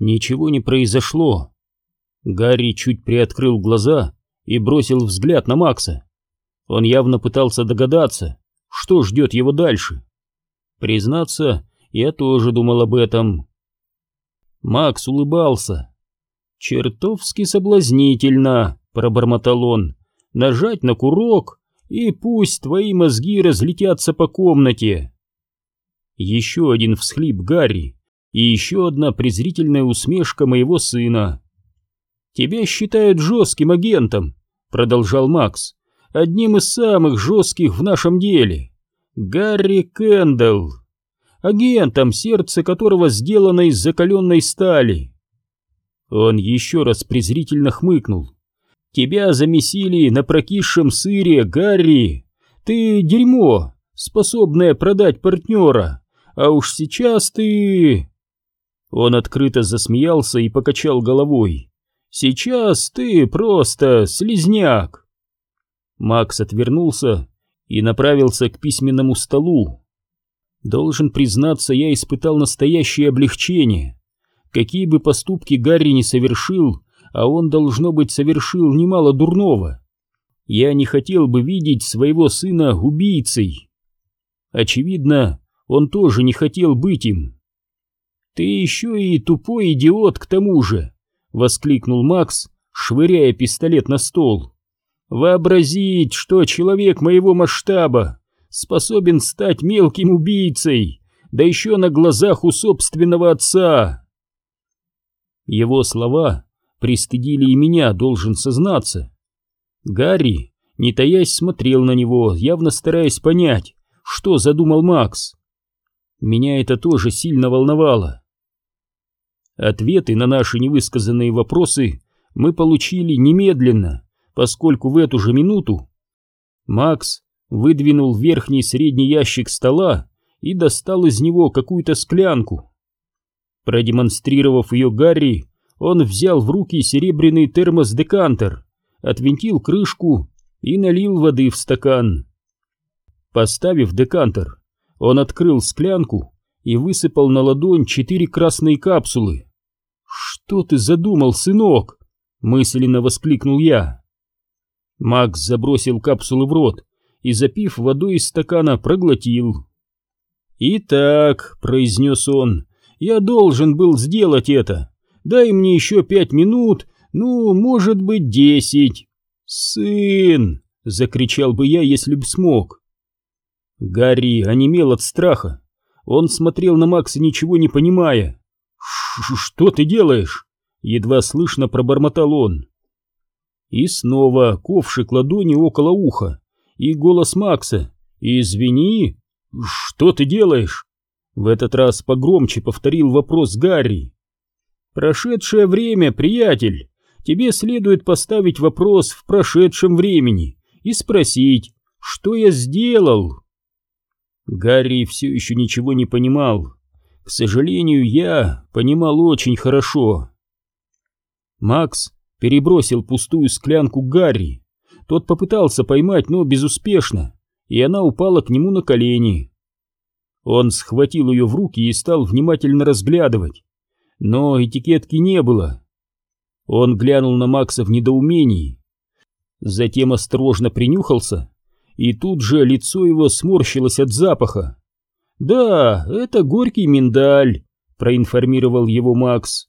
Ничего не произошло. Гарри чуть приоткрыл глаза и бросил взгляд на Макса. Он явно пытался догадаться, что ждет его дальше. Признаться, я тоже думал об этом. Макс улыбался. «Чертовски соблазнительно», — пробормотал он, — «нажать на курок, и пусть твои мозги разлетятся по комнате». Еще один всхлип Гарри и еще одна презрительная усмешка моего сына. «Тебя считают жестким агентом», — продолжал Макс, — «одним из самых жестких в нашем деле. Гарри Кэндалл, агентом, сердце которого сделано из закаленной стали». Он еще раз презрительно хмыкнул. «Тебя замесили на прокисшем сыре, Гарри! Ты дерьмо, способное продать партнера, а уж сейчас ты...» Он открыто засмеялся и покачал головой. «Сейчас ты просто слизняк!» Макс отвернулся и направился к письменному столу. Должен признаться, я испытал настоящее облегчение. Какие бы поступки Гарри не совершил, а он, должно быть, совершил немало дурного. Я не хотел бы видеть своего сына убийцей. Очевидно, он тоже не хотел быть им. «Ты еще и тупой идиот к тому же!» — воскликнул Макс, швыряя пистолет на стол. «Вообразить, что человек моего масштаба способен стать мелким убийцей, да еще на глазах у собственного отца!» Его слова пристыдили и меня, должен сознаться. Гарри, не таясь, смотрел на него, явно стараясь понять, что задумал Макс. Меня это тоже сильно волновало. Ответы на наши невысказанные вопросы мы получили немедленно, поскольку в эту же минуту Макс выдвинул верхний средний ящик стола и достал из него какую-то склянку. Продемонстрировав ее Гарри, он взял в руки серебряный термос-декантер, отвинтил крышку и налил воды в стакан. Поставив декантер, он открыл склянку и высыпал на ладонь четыре красные капсулы. «Что ты задумал, сынок?» — мысленно воскликнул я. Макс забросил капсулы в рот и, запив водой из стакана, проглотил. «Итак», — произнес он, — «я должен был сделать это. Дай мне еще пять минут, ну, может быть, десять». «Сын!» — закричал бы я, если б смог. Гарри онемел от страха. Он смотрел на Макса, ничего не понимая. «Что ты делаешь?» — едва слышно пробормотал он. И снова ковшик ладони около уха, и голос Макса. «Извини, что ты делаешь?» В этот раз погромче повторил вопрос Гарри. «Прошедшее время, приятель, тебе следует поставить вопрос в прошедшем времени и спросить, что я сделал?» Гарри все еще ничего не понимал. К сожалению, я понимал очень хорошо. Макс перебросил пустую склянку Гарри. Тот попытался поймать, но безуспешно, и она упала к нему на колени. Он схватил ее в руки и стал внимательно разглядывать, но этикетки не было. Он глянул на Макса в недоумении, затем осторожно принюхался, и тут же лицо его сморщилось от запаха. «Да, это горький миндаль», — проинформировал его Макс.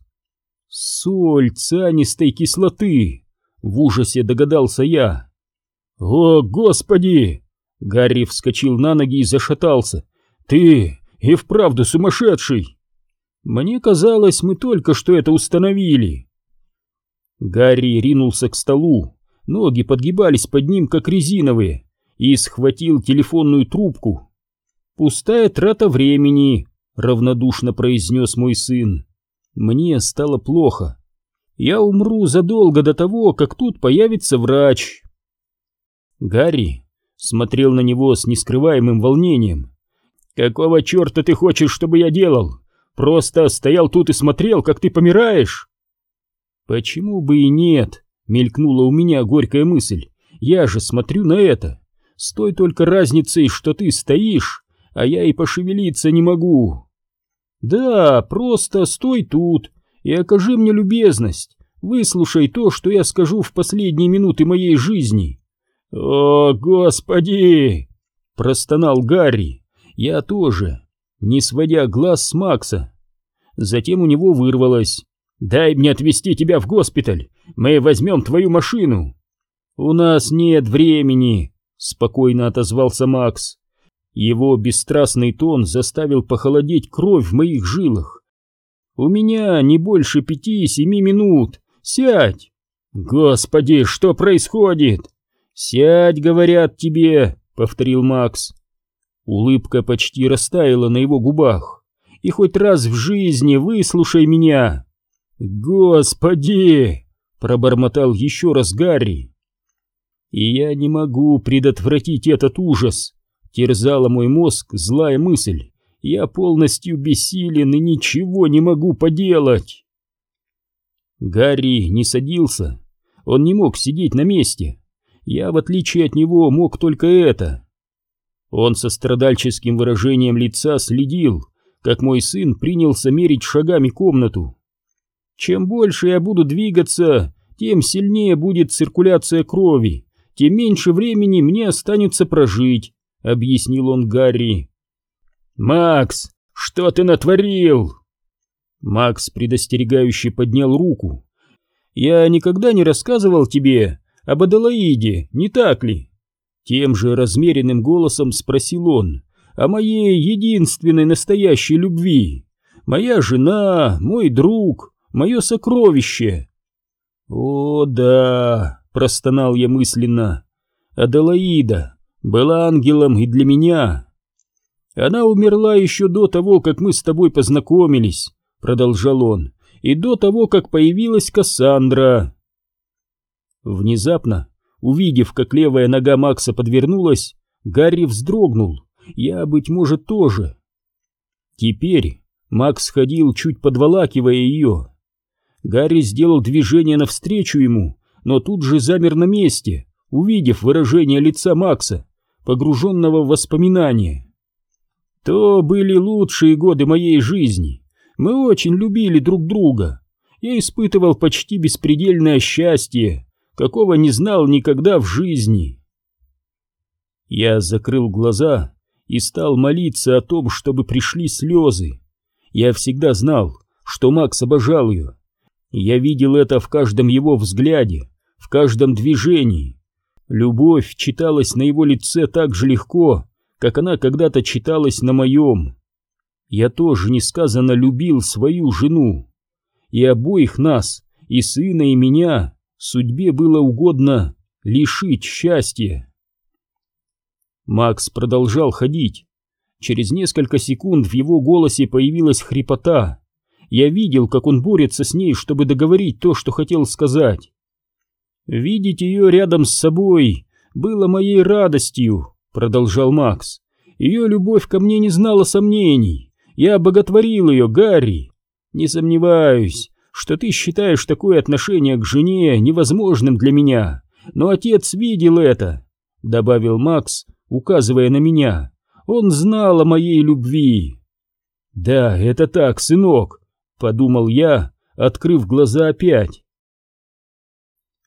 «Соль цианистой кислоты», — в ужасе догадался я. «О, Господи!» — Гарри вскочил на ноги и зашатался. «Ты и вправду сумасшедший!» «Мне казалось, мы только что это установили». Гарри ринулся к столу, ноги подгибались под ним, как резиновые, и схватил телефонную трубку. «Пустая трата времени», — равнодушно произнес мой сын. «Мне стало плохо. Я умру задолго до того, как тут появится врач». Гарри смотрел на него с нескрываемым волнением. «Какого черта ты хочешь, чтобы я делал? Просто стоял тут и смотрел, как ты помираешь?» «Почему бы и нет?» — мелькнула у меня горькая мысль. «Я же смотрю на это. С той только разницей, что ты стоишь, а я и пошевелиться не могу. Да, просто стой тут и окажи мне любезность, выслушай то, что я скажу в последние минуты моей жизни. О, господи! Простонал Гарри. Я тоже, не сводя глаз с Макса. Затем у него вырвалось. «Дай мне отвезти тебя в госпиталь, мы возьмем твою машину». «У нас нет времени», — спокойно отозвался Макс. Его бесстрастный тон заставил похолодеть кровь в моих жилах. «У меня не больше пяти-семи минут. Сядь!» «Господи, что происходит?» «Сядь, говорят тебе», — повторил Макс. Улыбка почти растаяла на его губах. «И хоть раз в жизни выслушай меня!» «Господи!» — пробормотал еще раз Гарри. «И я не могу предотвратить этот ужас!» Терзала мой мозг злая мысль. Я полностью бессилен и ничего не могу поделать. Гарри не садился. Он не мог сидеть на месте. Я, в отличие от него, мог только это. Он со страдальческим выражением лица следил, как мой сын принялся мерить шагами комнату. Чем больше я буду двигаться, тем сильнее будет циркуляция крови, тем меньше времени мне останется прожить, — объяснил он Гарри. «Макс, что ты натворил?» Макс предостерегающе поднял руку. «Я никогда не рассказывал тебе об Аделаиде, не так ли?» Тем же размеренным голосом спросил он о моей единственной настоящей любви. «Моя жена, мой друг, мое сокровище». «О, да», — простонал я мысленно, — «Аделаида, была ангелом и для меня. Она умерла еще до того, как мы с тобой познакомились, продолжал он, и до того, как появилась Кассандра. Внезапно, увидев, как левая нога Макса подвернулась, Гарри вздрогнул, я, быть может, тоже. Теперь Макс ходил, чуть подволакивая ее. Гарри сделал движение навстречу ему, но тут же замер на месте, увидев выражение лица Макса погруженного в воспоминания. То были лучшие годы моей жизни. Мы очень любили друг друга. Я испытывал почти беспредельное счастье, какого не знал никогда в жизни. Я закрыл глаза и стал молиться о том, чтобы пришли слезы. Я всегда знал, что Макс обожал ее. Я видел это в каждом его взгляде, в каждом движении. Любовь читалась на его лице так же легко, как она когда-то читалась на моем. Я тоже несказанно любил свою жену. И обоих нас, и сына, и меня, судьбе было угодно лишить счастья. Макс продолжал ходить. Через несколько секунд в его голосе появилась хрипота. Я видел, как он борется с ней, чтобы договорить то, что хотел сказать. «Видеть ее рядом с собой было моей радостью», — продолжал Макс. «Ее любовь ко мне не знала сомнений. Я боготворил ее, Гарри. Не сомневаюсь, что ты считаешь такое отношение к жене невозможным для меня, но отец видел это», — добавил Макс, указывая на меня. «Он знал о моей любви». «Да, это так, сынок», — подумал я, открыв глаза опять.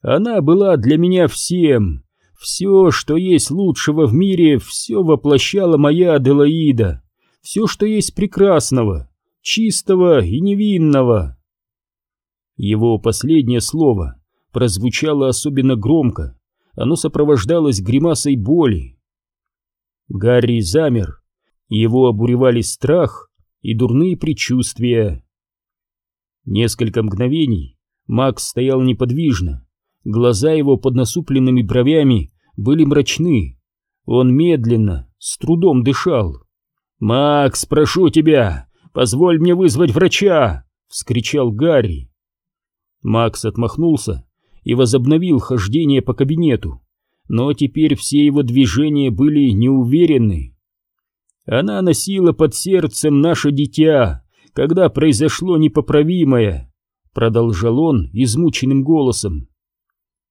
Она была для меня всем. Все, что есть лучшего в мире, все воплощала моя Аделаида. Все, что есть прекрасного, чистого и невинного. Его последнее слово прозвучало особенно громко. Оно сопровождалось гримасой боли. Гарри замер. Его обуревали страх и дурные предчувствия. Несколько мгновений Макс стоял неподвижно, Глаза его под насупленными бровями были мрачны. Он медленно, с трудом дышал. «Макс, прошу тебя, позволь мне вызвать врача!» — вскричал Гарри. Макс отмахнулся и возобновил хождение по кабинету, но теперь все его движения были неуверенны. Она носила под сердцем наше дитя, когда произошло непоправимое, продолжал он измученным голосом.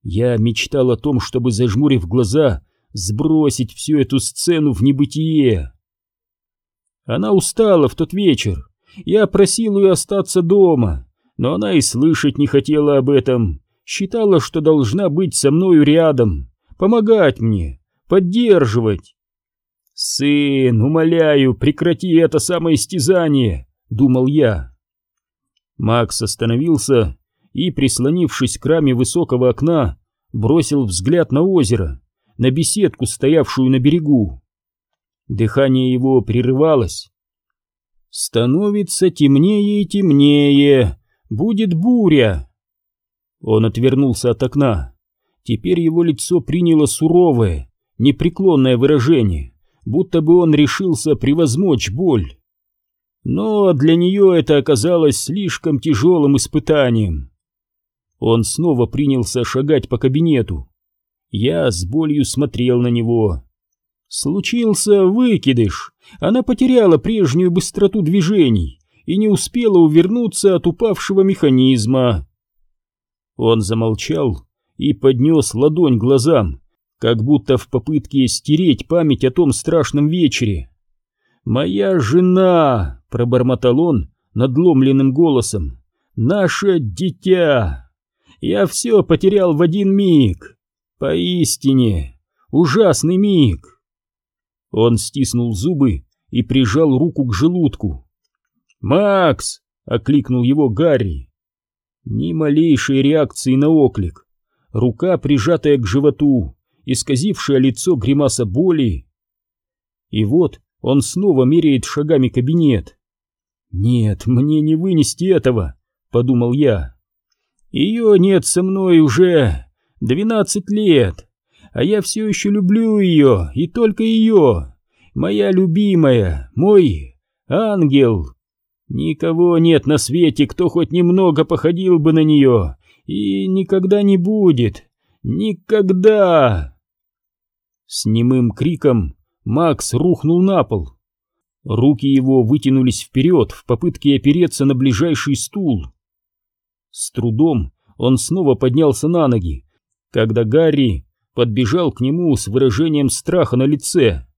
Я мечтал о том, чтобы, зажмурив глаза, сбросить всю эту сцену в небытие. Она устала в тот вечер. Я просил ее остаться дома. но она и слышать не хотела об этом, считала, что должна быть со мною рядом, помогать мне, поддерживать. «Сын, умоляю, прекрати это самое истязание!» — думал я. Макс остановился и, прислонившись к раме высокого окна, бросил взгляд на озеро, на беседку, стоявшую на берегу. Дыхание его прерывалось. «Становится темнее и темнее, будет буря!» Он отвернулся от окна. Теперь его лицо приняло суровое, непреклонное выражение, будто бы он решился превозмочь боль. Но для нее это оказалось слишком тяжелым испытанием. Он снова принялся шагать по кабинету. Я с болью смотрел на него. Случился выкидыш. Она потеряла прежнюю быстроту движений и не успела увернуться от упавшего механизма. Он замолчал и поднес ладонь глазам, как будто в попытке стереть память о том страшном вечере. «Моя жена!» — пробормотал он надломленным голосом. «Наше дитя! Я все потерял в один миг! Поистине! Ужасный миг!» Он стиснул зубы и прижал руку к желудку. «Макс!» — окликнул его Гарри. Ни малейшей реакции на оклик. Рука, прижатая к животу, исказившая лицо гримаса боли. И вот он снова меряет шагами кабинет. «Нет, мне не вынести этого», — подумал я. «Ее нет со мной уже двенадцать лет, а я все еще люблю ее, и только ее, моя любимая, мой ангел». Никого нет на свете, кто хоть немного походил бы на нее, и никогда не будет. Никогда!» С немым криком Макс рухнул на пол. Руки его вытянулись вперед в попытке опереться на ближайший стул. С трудом он снова поднялся на ноги, когда Гарри подбежал к нему с выражением страха на лице.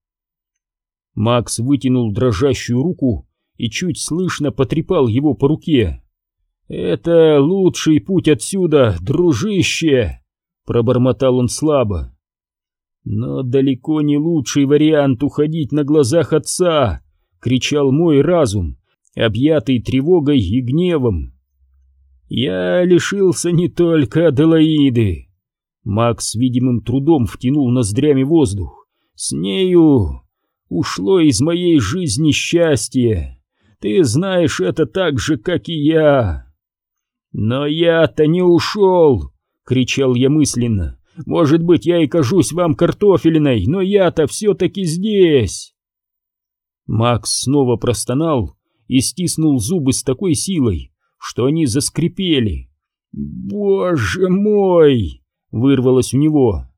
Макс вытянул дрожащую руку и чуть слышно потрепал его по руке. «Это лучший путь отсюда, дружище!» — пробормотал он слабо. «Но далеко не лучший вариант уходить на глазах отца!» — кричал мой разум, объятый тревогой и гневом. «Я лишился не только Аделаиды!» Макс видимым трудом втянул ноздрями воздух. «С нею ушло из моей жизни счастье!» Ты знаешь это так же, как и я. Но я-то не ушел, кричал я мысленно. Может быть, я и кажусь вам картофелиной, но я-то все-таки здесь. Макс снова простонал и стиснул зубы с такой силой, что они заскрипели. «Боже мой!» — вырвалось у него.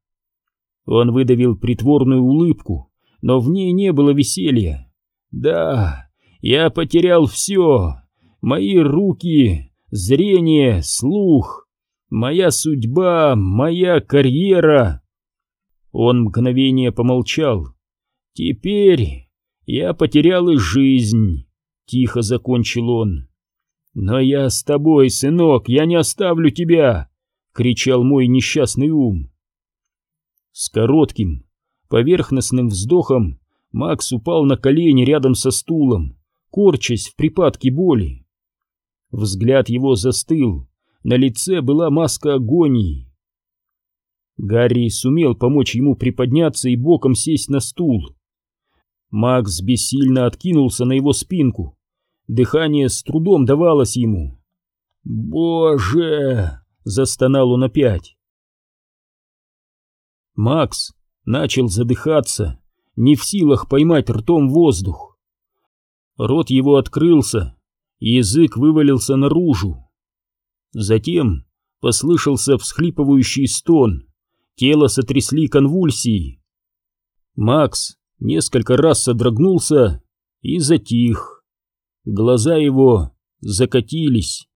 Он выдавил притворную улыбку, но в ней не было веселья. «Да, я потерял все. Мои руки, зрение, слух. Моя судьба, моя карьера. Он мгновение помолчал. Теперь я потерял и жизнь. Тихо закончил он. «Но я с тобой, сынок, я не оставлю тебя!» — кричал мой несчастный ум. С коротким, поверхностным вздохом Макс упал на колени рядом со стулом корчась в припадке боли. Взгляд его застыл, на лице была маска агонии. Гарри сумел помочь ему приподняться и боком сесть на стул. Макс бессильно откинулся на его спинку. Дыхание с трудом давалось ему. «Боже!» — застонал он опять. Макс начал задыхаться, не в силах поймать ртом воздух. Рот его открылся, язык вывалился наружу. Затем послышался всхлипывающий стон, тело сотрясли конвульсии. Макс несколько раз содрогнулся и затих. Глаза его закатились.